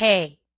hey,